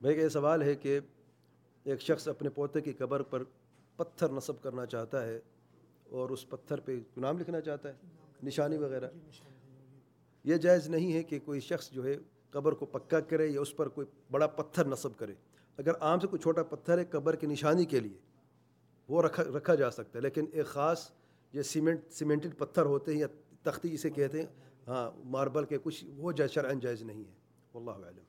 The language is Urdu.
بھائی یہ سوال ہے کہ ایک شخص اپنے پوتے کی قبر پر پتھر نصب کرنا چاہتا ہے اور اس پتھر پہ نام لکھنا چاہتا ہے؟ نشانی وغیرہ؟ یہ جائز نہیں ہے کہ کوئی شخص جو ہے قبر کو پکا کرے یا اس پر کوئی بڑا پتھر نصب کرے۔ اگر عام سے کوئی چھوٹا پتھر ہے قبر کی نشانی کے لیے، وہ رکھا رکھا جا سکتا ہے، لیکن ایک خاص یہ سیمنٹ، سیمنٹڈ پتھر ہوتے ہیں یا تختی جسے کہتے ہیں ہاں ماربل کے کچھ وہ جائز شرعن جائز نہیں ہے۔ واللہ علم